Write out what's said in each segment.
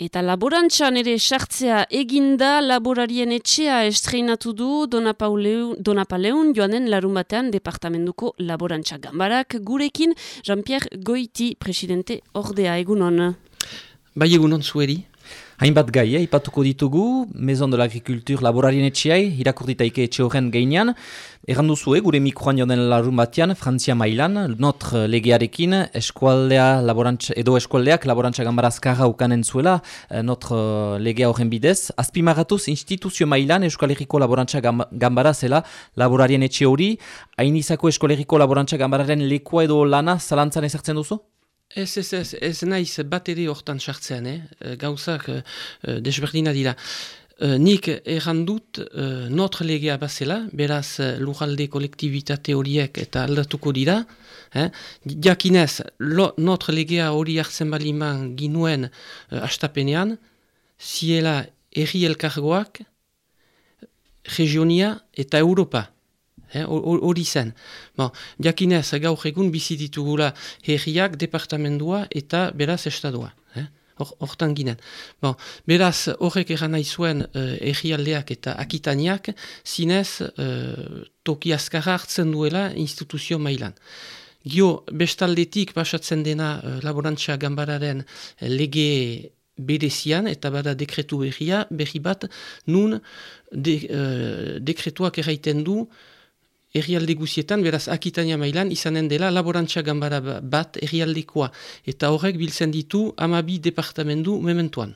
Eta laborantxan ere sartzea eginda laborarien etxea estreinatu du Donapaleun joanen larun batean departamentuko laborantxa gambarak gurekin Jean-Pierre Goiti presidente ordea egunon. Bai egunon zueri. Hainbat gai, eh, ipatuko ditugu, Maison de l'Agriculture laborarien etxeai, irakurtitaike etxe horren gainean. Erran duzu, eh, gure mikroan joan larun batean, Frantzia mailan, notr legearekin, eskualdea laborantz, edo eskualdeak laborantza gambarazkarra ukanen zuela, eh, notr legea horren bidez. Azpimagatuz, instituzio mailan, eskualeriko laborantza gambara zela, laborarien etxe hori, hainizako eskualeriko laborantza gambararen lekua edo lana zalantzan ezartzen duzu? Ez, ez, ez, ez naiz bat ere hortan sartzean, eh? eh gauzak uh, desberdina dira. Uh, nik errandut uh, notre legea bazela, beraz uh, lujalde kolektibitate horiek eta aldatuko dira. Eh? Jakinez, lo, notre legea hori hartzen baliman ginuen uh, astapenean, ziela erri elkargoak, regionia eta Europa hori zen. Bon, jakinez, gaur egun bizititugula herriak, departamendua eta beraz estadua. Hortan ginen. Bon, beraz, horrek eran nahi zuen uh, errialdeak eta akitaniak, zinez uh, toki azkarra hartzen duela instituzio mailan. Gio, bestaldetik pasatzen dena uh, laborantza gambararen lege berezian eta bada dekretu berria, berri bat, nun de, uh, dekretuak erraiten du errialde guzietan, beraz Akitania mailan, izanen dela laborantza gambara ba-, bat errialdekoa. Eta horrek biltzen ditu amabi departamendu mementuan.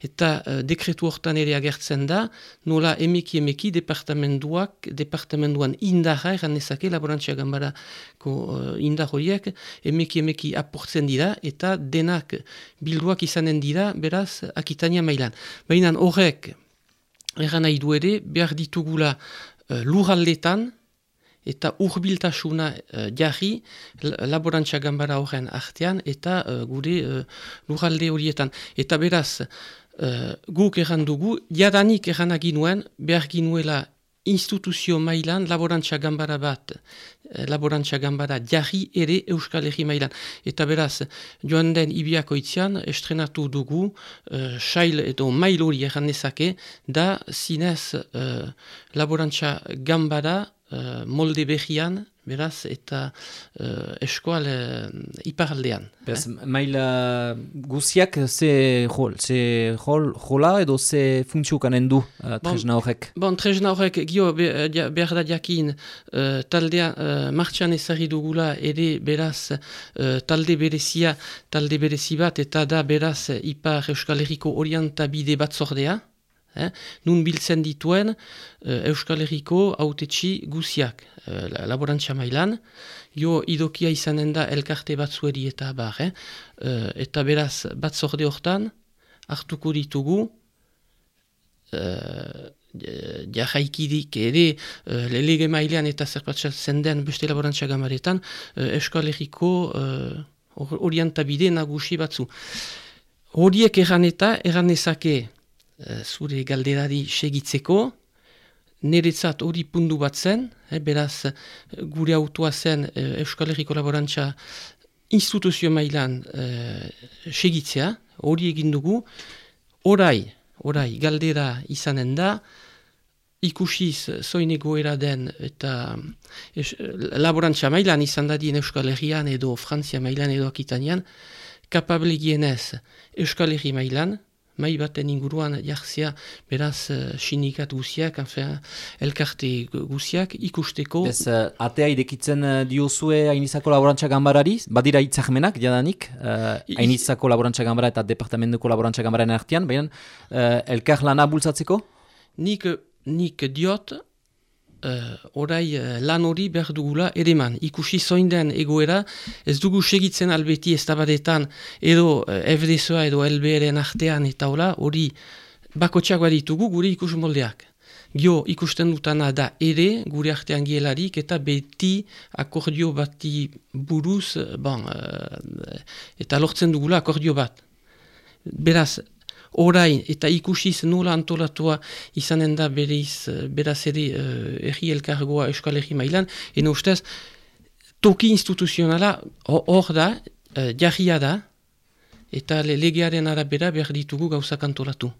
Eta uh, dekretu hortan ere agertzen da, nola emeki emeki departamenduak, departamenduan indarra eran ezake laborantza gambarako uh, indar horiek, emeki emeki aportzen dira, eta denak bilduak izanen dira, beraz Akitania mailan. Baina horrek, eran nahi du ere, behar ditugula uh, luraldetan, eta urbiltasuna uh, jarri laborantza gambara horren artean eta uh, gure uh, lurralde horietan. Eta beraz, uh, guk erran dugu, jadanik erran aginuen, behar ginuela instituzio mailan laborantza gambara bat, laborantza gambara jarri ere Euskal Herri mailan. Eta beraz, joan den ibiako itzian, estrenatu dugu, uh, sail edo mail hori erran da zinez uh, laborantza gambara uh, molde behian, beraz, eta uh, eskual uh, iparaldean. Bez, eh? Maila guziak ze jol, ze jol, jola edo ze funtzio kanen du uh, tresna horrek? Bon, tresna horrek, gio, behar da jakin, uh, taldea, uh, martxan ezari dugula, ere beraz, uh, talde berezia, talde berezi bat, eta da beraz, ipar euskal herriko orientabide bat zordea, Eh? Nun biltzen dituen uh, Euskal Herriko autetxi guziak, uh, laborantza mailan, jo idokia izanen da elkarte batzueri eta bar, eh? uh, eta beraz bat zorde hortan, hartuko ditugu, uh, jarraikidik ere uh, lege mailean eta zerpatzatzen den beste laborantza gamaretan, uh, Euskal Herriko uh, orientabide nagusi batzu. Horiek erran eta erran ezake Eh, zure galderari segitzeko, niretzat hori pundu bat zen, eh, beraz gure autua zen eh, Euskal Herriko Laborantza instituzio mailan eh, segitzea, hori egin dugu, orai, orai galdera izanen da, ikusiz zoin egoera den eta es, laborantza mailan izan dadien Euskal Herrian edo Frantzia mailan edo Akitanian, kapablegienez Euskal Herri mailan, mai baten inguruan jartzea, beraz, uh, sinikat guziak, elkarte guziak, ikusteko. Ez, uh, atea idekitzen uh, diozue hainizako laborantza gambarari, badira itzahmenak, jadanik, uh, hainizako laborantza gambara eta departamentuko laborantza gambararen artean, baina uh, elkar lana bultzatzeko? Nik, nik diot, uh, orai uh, lan hori behar dugula ereman. Ikusi zoin den egoera, ez dugu segitzen albeti ez tabadetan edo uh, FDSoa edo LBRen artean eta hola, hori bakotxak baditugu gure ikus moldeak. Gio ikusten dutana da ere gure artean gielarik eta beti akordio bati buruz bon, eta lortzen dugula akordio bat. Beraz, orain eta ikusiz nola antolatua izanen da bereiz, beraz ere erri elkargoa euskal erri mailan, eno ustez, toki instituzionala hor da, uh, jarria da, eta legearen arabera behar ditugu gauzak antolatu.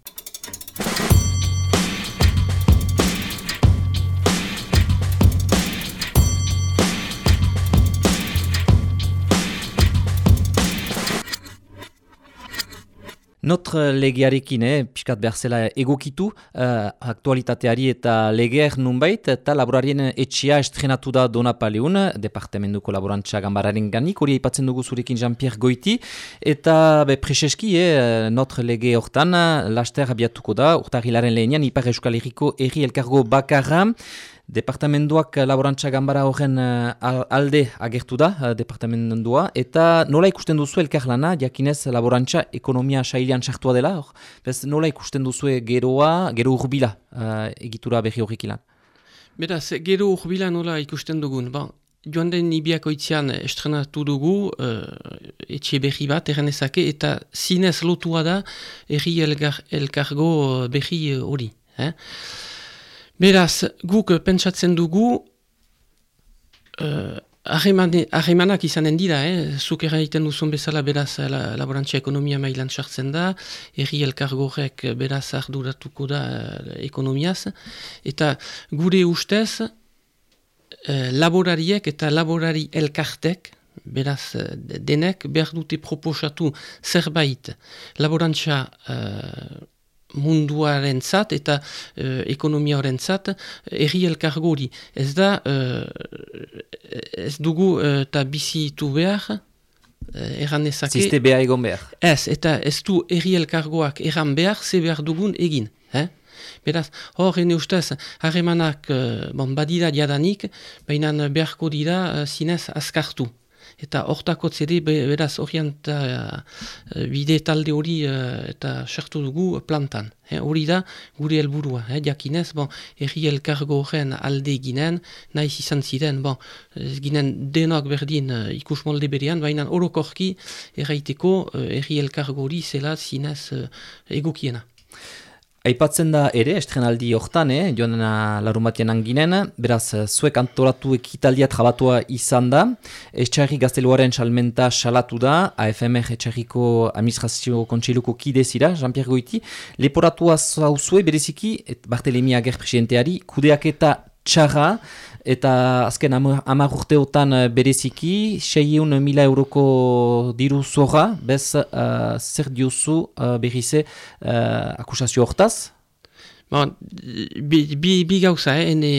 Notre legearekin, eh, piskat behar zela egokitu, uh, aktualitateari eta legeer nunbait, eta laborarien etxia estrenatu da Dona Paleun, departamentuko laborantza gambararen ganik, hori aipatzen dugu zurekin Jean-Pierre Goiti, eta be, preseski, eh, notre lege hortan, laster abiatuko da, urtahilaren lehenian, Ipar Euskal Herriko erri elkargo bakarra, Departamentuak laborantza gambara horren uh, alde agertu da, uh, departamentua, eta nola ikusten duzu elkarlana, jakinez laborantza ekonomia sailian sartua dela, or? Bez, nola ikusten duzu geroa, gero urbila uh, egitura behi horrik ilan? Beraz, gero urbila nola ikusten dugun, ba, joan den ibiako itzian estrenatu dugu, uh, etxe behi bat, errenezake, eta zinez lotua da erri elkargo behi hori. Eh? Beraz, guk pentsatzen dugu uh, ahemanak izanen dira, eh? zuk erraiten duzun bezala beraz la, laborantzia ekonomia mailan sartzen da, erri elkargorek beraz arduratuko da uh, ekonomiaz, eta gure ustez uh, laborariek eta laborari elkartek, beraz denek behar dute proposatu zerbait laborantzia munduaren zat eta uh, ekonomia horren zat erri elkargori. Ez da, uh, ez dugu eta uh, bizitu behar, uh, erran ezake... Ziste behar egon behar. Ez, eta ez du erri elkargoak erran behar, ze behar dugun egin. Eh? Beraz, hor, ene ustez, harremanak uh, bon, badira diadanik, baina beharko dira uh, zinez askartu eta hortako zede beraz orienta uh, bide talde hori uh, eta sartu dugu plantan. Hori da gure helburua, eh, jakinez, bon, erri elkargo horren alde ginen, nahiz izan ziren, bon, ginen denok berdin uh, ikus berean, baina orokorki erraiteko uh, erri elkargo hori zela zinez uh, egokiena. Aipatzen da ere, estrenaldi hortan, eh, joan larun batean anginen, beraz, zuek antolatu ekitaldia trabatua izan da, Etxarri gazteluaren salmenta salatu da, AFMR Etxarriko Administrazio Kontseiluko kidezira, Jean-Pierre Goiti, leporatua zauzue, bereziki, et Bartelemi Ager presidenteari, kudeak eta txarra, eta azken amar urteotan eh, bereziki, seieun mila euroko diru zorra, bez uh, zer diozu uh, berrize uh, akusazio hortaz? Bon, bi, bi, bi gauza, eh, ene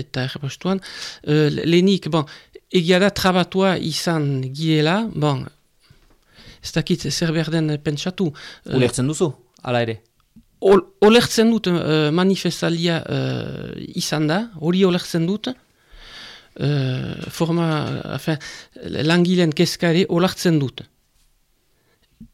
eta errepostuan, uh, lehenik, bon, egia da trabatua izan giela, bon, ez dakit zer berden pentsatu. Ulertzen duzu, ala ere? Olertzen dut uh, manifestalia uh, izan da, hori olertzen dut, uh, forma, afen, langileen keskare olertzen dut.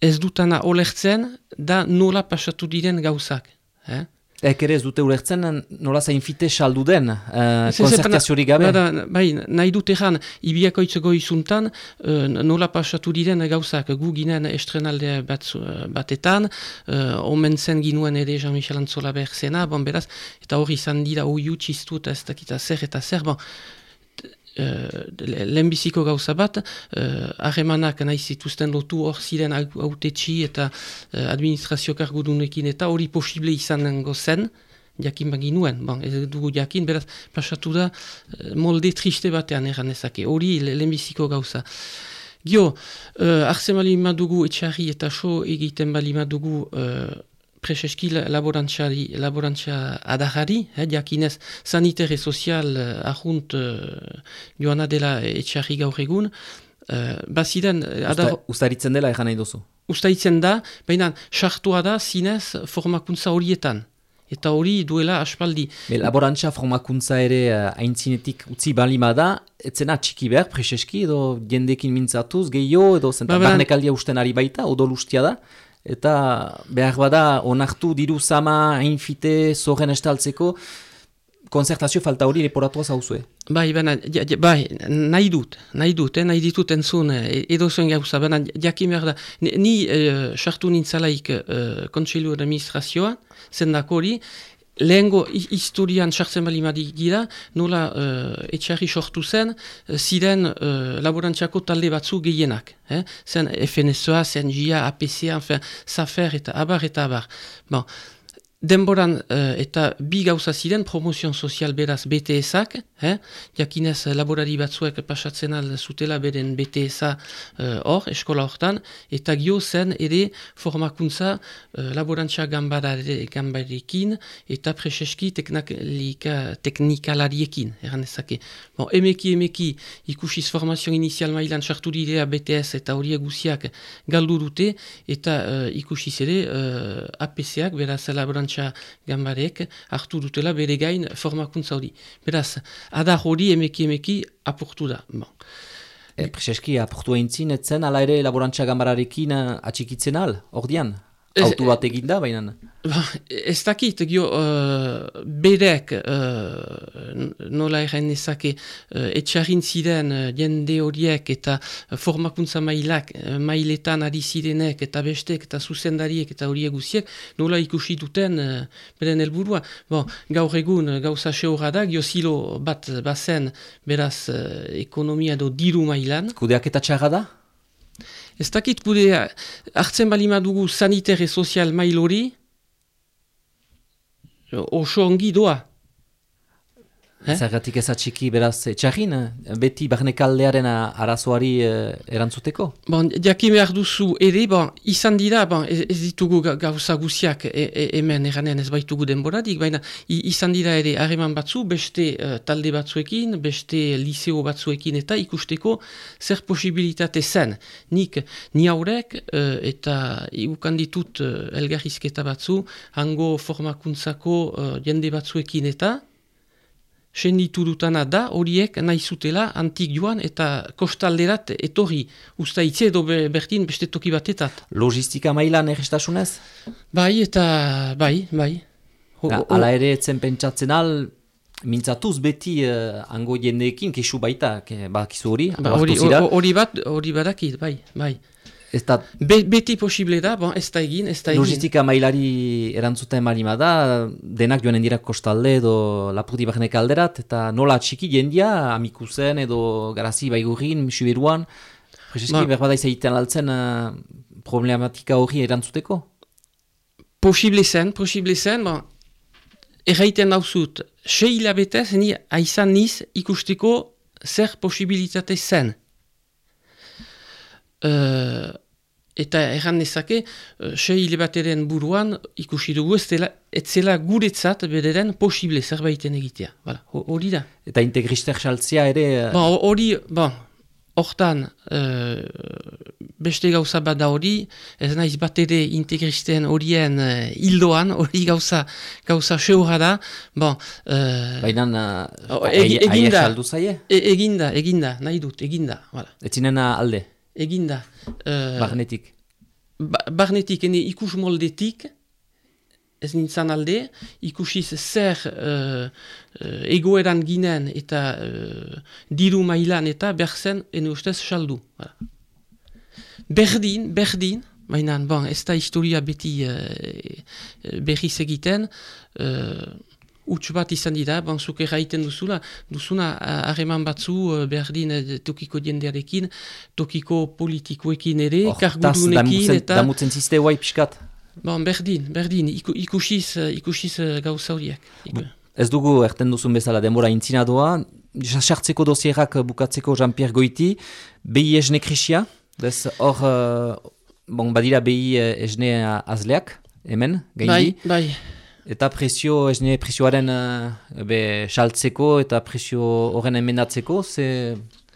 Ez dutana olertzen, da nola pasatu diren gauzak. Eh? Ek ere ez dute ulertzen nola zain fite saldu den, uh, konzertaziorik gabe? Bada, bai, nahi dute jan, ibiako itzego izuntan, uh, nola pasatu diren gauzak, gu ginen estrenalde bat, batetan, uh, omen zen ginuen ere Jean-Michel Antzola behar zena, bon, beraz, eta hori izan dira ui utxistu eta ez dakita zer eta zer, bon, uh, lehenbiziko gauza bat, uh, arremanak nahi zituzten lotu hor ziren autetxi eta uh, administrazio kargudunekin eta hori posible izanengo zen, jakin bagi nuen, bon, ez dugu jakin, beraz, pasatu da molde triste batean erran ezake, hori lehenbiziko gauza. Gio, uh, arzen bali madugu etxarri eta so egiten bali madugu preseski laborantziari, laborantzia adahari, eh, jakinez sanitere sozial uh, ahunt uh, joana dela etxarri gaur egun, uh, bazidan... Usta, ustaritzen dela egan nahi duzu? Ustaritzen da, baina sartua da zinez formakuntza horietan. Eta hori duela aspaldi. Be, laborantza formakuntza ere haintzinetik uh, utzi balima da, etzena txiki behar, preseski, edo jendekin mintzatuz, gehiago, edo zenta ba, barnekaldia usten ari baita, odol ustia da, eta behar bada onartu diru zama hainfite zorren estaltzeko konzertazio falta hori leporatua zauzue. Bai, bena, ja, ja, bai, nahi dut, nahi dut, eh, nahi ditut entzun eh, edo zuen gauza, bena, jakin behar da, ni sartu eh, nintzalaik eh, kontseilu administrazioa, zendak hori, lehengo historian sartzen bali gira, nola uh, etxarri sortu zen, uh, ziren uh, laborantziako talde batzu gehienak. Eh? Zen FNSOA, zen GIA, APCA, enfin, Safer eta abar eta abar. Bon. Denboran uh, eta bi gauza ziren promozion sozial beraz BTS-ak, eh? jakinez laborari batzuek pasatzen al zutela beren BTS-a eh, hor, uh, eskola hortan, eta gio zen ere formakuntza uh, laborantza gambarekin eta preseski teknikalariekin, eran ezake. Bon, emeki emeki ikusiz formazio inizial mailan sartu direa BTS eta horiek guziak galdu dute, eta uh, ikusiz ere uh, APC-ak, beraz laborantza Arantxa Gambarek hartu dutela bere gain formakuntza hori. Beraz, adar hori emeki emeki apurtu da. Bon. E, Prezeski, apurtu eintzin, etzen, ala ere laborantza Gambararekin eh, atxikitzen al, ordian? Autu bat eginda, baina... Ba, ez dakit, gio, uh, berek, uh, nola erren ezake, uh, etxarrin ziren uh, jende horiek eta formakuntza mailak, uh, mailetan ari zirenek eta bestek eta zuzendariek eta horiek guziek, nola ikusi duten uh, beren helburua. Bon, gaur egun, gauza seura da, gio zilo bat bazen beraz uh, ekonomia do diru mailan. Kudeak eta txarra da? Ez dakit gude hartzen balima dugu sanitere sozial mailori, oso ongi doa. Eh? Zergatik ez atxiki beraz txarrin, beti barnekaldearen arazoari eh, erantzuteko? Bon, Diaki behar duzu ere, bon, izan dira, bon, ez, ez ditugu gauza guziak e, e, hemen eranen ez baitugu denboradik, baina izan dira ere hareman batzu, beste uh, talde batzuekin, beste liceo batzuekin eta ikusteko zer posibilitate zen. Nik ni haurek uh, eta iukan ditut uh, elgarrizketa batzu, hango formakuntzako uh, jende batzuekin eta, senditu dutana da horiek nahi zutela antik joan eta kostalderat etorri usta itze edo bertin beste toki batetat. Logistika mailan errestasunez? Bai eta bai, bai. Hala ere etzen pentsatzen al, mintzatuz beti uh, ango jendeekin kesu baita, ke, bakizu hori? Ba, hori bat, hori badakit, bai, bai. Da, Be, beti posible da, bon, ez da egin, ez da egin. Logistika mailari erantzuten marima da, denak joanen dira kostalde edo lapurti barnek alderat, eta nola txiki jendia, amikuzen edo garazi baigurin, misubiruan, Prezeski, ba, berbada izaiten altzen uh, problematika hori erantzuteko? Posible zen, posible zen, bon, erraiten dauzut, se hilabetez, ni aizan niz ikusteko zer posibilitate zen. Uh, eta erran nezake, uh, sei hilebateren buruan ikusi dugu ez dela, ez zela guretzat bederen posible zerbaiten egitea. Hori da. Eta integrister saltzia ere... Ba, hori, ba, hortan, uh, beste gauza bat da hori, ez naiz bat ere integristen horien uh, hildoan, hori gauza, gauza seura da. Ba, uh, Baina, uh, eginda, eginda, eginda, nahi dut, eginda. Ez zinena alde? Eginda. Uh, barnetik. Ba, barnetik, ene ikus moldetik, ez nintzen alde, ikusiz zer uh, uh, egoeran ginen eta uh, diru mailan eta berzen, ene ustez, saldu. Berdin, berdin, mainan, bon, ez da historia beti uh, berriz egiten, Uts bat izan dira, banzuk erraiten duzula, duzuna hareman batzu berdin tokiko jendearekin, tokiko politikoekin ere, oh, kargudunekin eta... Damutzen ziste guai piskat? Bon, berdin, berdin, Iku, ikusiz, ikusiz gauza horiek. Ez dugu erten duzun bezala denbora intzina doa, sartzeko dosierak bukatzeko Jean-Pierre Goiti, behi esne krisia, hor, bon, badira behi esne azleak, hemen, gaindi? Bai, bai. Eta presio, ez nire presioaren uh, be, saltzeko eta presio horren emendatzeko, ze,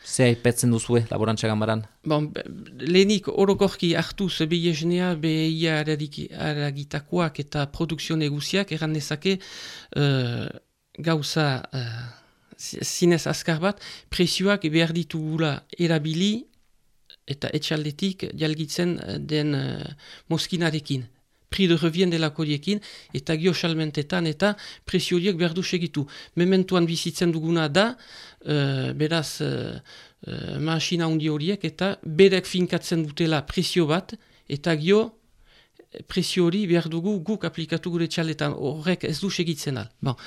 ze haipetzen duzue laborantza gambaran? Bon, lehenik orokorki hartuz be jesnea, be ia aragitakoak eta produkzio neguziak erran nezake uh, gauza uh, zinez azkar bat, presioak behar ditugula erabili eta etxaldetik jalgitzen den uh, moskinarekin pri de revien delako diekin, eta gio salmentetan eta presio diek behar du segitu. Mementuan bizitzen duguna da, uh, beraz, uh, uh, maasina hundi horiek, eta berek finkatzen dutela presio bat, eta gio presio hori behar dugu guk aplikatu gure txaletan horrek ez du segitzen al. Bon.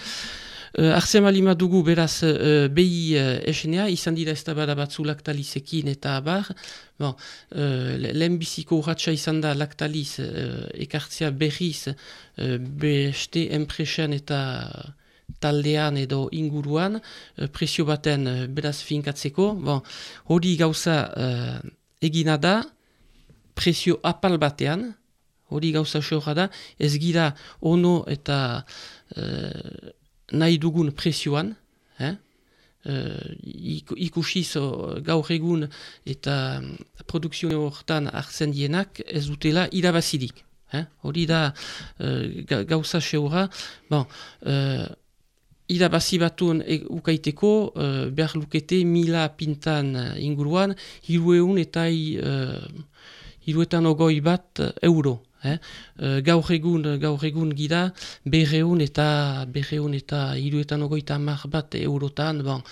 Uh, Arzen malima dugu beraz uh, behi uh, esenea, izan dira ez da bada batzu laktalizekin eta abar. Bon, uh, Lehenbiziko urratxa izan da laktaliz uh, ekartzea berriz uh, beste enpresen eta taldean edo inguruan, uh, presio baten uh, beraz finkatzeko. Bon, hori gauza uh, egina da, presio apal batean, hori gauza xorra da, ez gira ono eta uh, nahi dugun presioan, eh? uh, ikusiz gaur egun eta produkzio horretan hartzen dienak ez dutela irabazidik. Eh? Hori da uh, gauza xeura, bon, uh, irabazi batuen e, ukaiteko uh, behar lukete mila pintan inguruan, hiru eta hiruetan ogoi bat eh, euro. Eh? Uh, gaur egun, gaur egun gira, berreun eta berreun eta hiruetan ogoita mar bat eurotan, bon,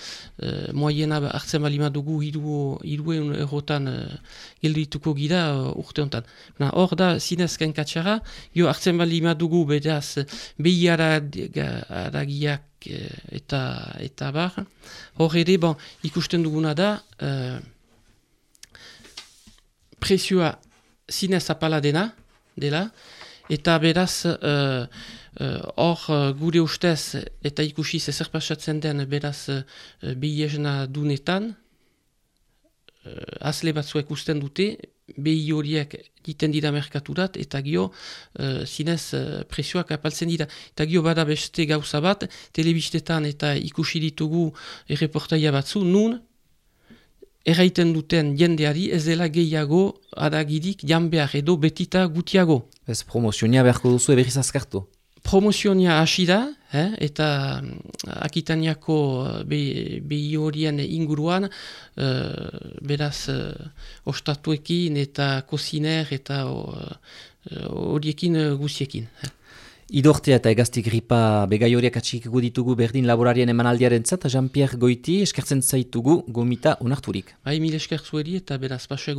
uh, moiena hartzen balima dugu hiru, hirueun eurotan uh, geldituko gira uh, urte honetan. Hor da, zinez kenkatsara, jo hartzen balima dugu bedaz behi aragiak eta, eta bar. Hor ere, bon, ikusten duguna da, uh, presioa zinez apala dena, dela, eta beraz, uh, hor uh, gure ustez eta ikusi zezer pasatzen den beraz uh, behiesna dunetan, uh, azle batzuek usten dute, behi horiek diten dira merkaturat, eta gio uh, zinez uh, presioak apaltzen dira. Eta gio bada beste gauza bat, telebistetan eta ikusi ditugu erreportaia batzu, nun, erraiten duten jendeari ez dela gehiago adagirik jan behar edo betita gutiago. Ez promozionia beharko duzu eberiz azkartu? Promozionia hasi da, eh, eta mm, akitaniako behi be horien inguruan, uh, beraz, uh, ostatuekin eta koziner eta horiekin uh, guziekin. Eh. Idortea eta egazti gripa begai horiak atxikiko ditugu berdin laborarien emanaldiaren zata, Jean-Pierre Goiti eskertzen zaitugu gomita unarturik. Hai, mil eskertzueri eta beraz pasu.